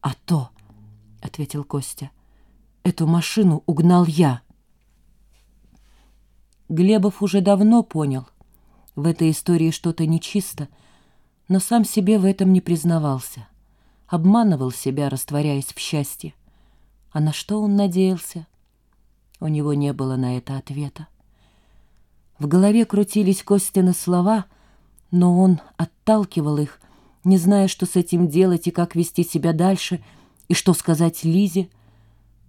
«А то», — ответил Костя, — «эту машину угнал я». Глебов уже давно понял, в этой истории что-то нечисто, но сам себе в этом не признавался. Обманывал себя, растворяясь в счастье. А на что он надеялся? У него не было на это ответа. В голове крутились Костины слова, но он отталкивал их, не зная, что с этим делать и как вести себя дальше, и что сказать Лизе.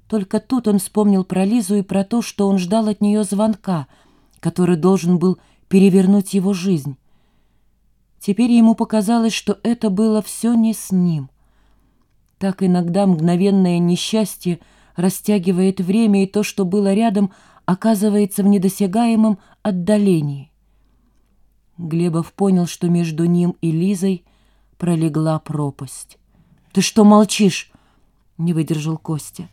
Только тут он вспомнил про Лизу и про то, что он ждал от нее звонка, который должен был перевернуть его жизнь. Теперь ему показалось, что это было все не с ним. Так иногда мгновенное несчастье растягивает время, и то, что было рядом, оказывается в недосягаемом отдалении. Глебов понял, что между ним и Лизой пролегла пропасть. «Ты что молчишь?» — не выдержал Костя.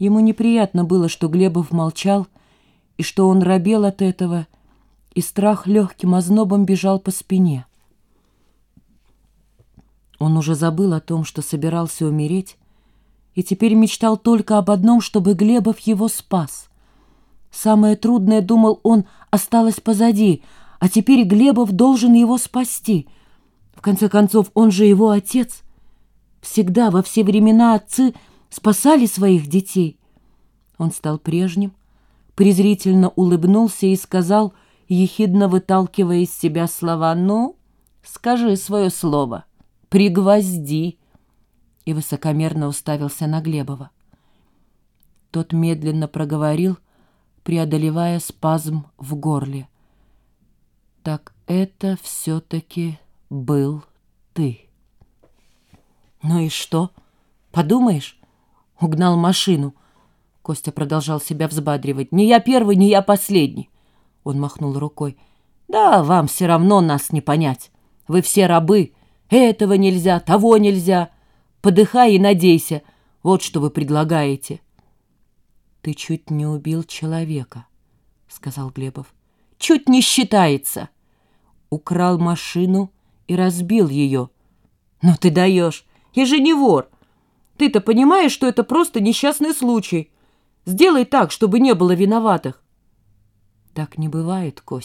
Ему неприятно было, что Глебов молчал, и что он робел от этого, и страх легким ознобом бежал по спине. Он уже забыл о том, что собирался умереть, и теперь мечтал только об одном, чтобы Глебов его спас. Самое трудное, думал он, осталось позади, а теперь Глебов должен его спасти. Конце концов, он же его отец. Всегда, во все времена отцы спасали своих детей. Он стал прежним, презрительно улыбнулся и сказал, ехидно выталкивая из себя слова, «Ну, скажи свое слово, пригвозди» и высокомерно уставился на Глебова. Тот медленно проговорил, преодолевая спазм в горле. «Так это все-таки был ты». «Ну и что? Подумаешь, угнал машину». Костя продолжал себя взбадривать. «Не я первый, не я последний». Он махнул рукой. «Да, вам все равно нас не понять. Вы все рабы. Этого нельзя, того нельзя. Подыхай и надейся. Вот что вы предлагаете. Ты чуть не убил человека, сказал Глебов. Чуть не считается. Украл машину и разбил ее. Но ты даешь. Я же не вор. Ты-то понимаешь, что это просто несчастный случай. Сделай так, чтобы не было виноватых. Так не бывает, Кость.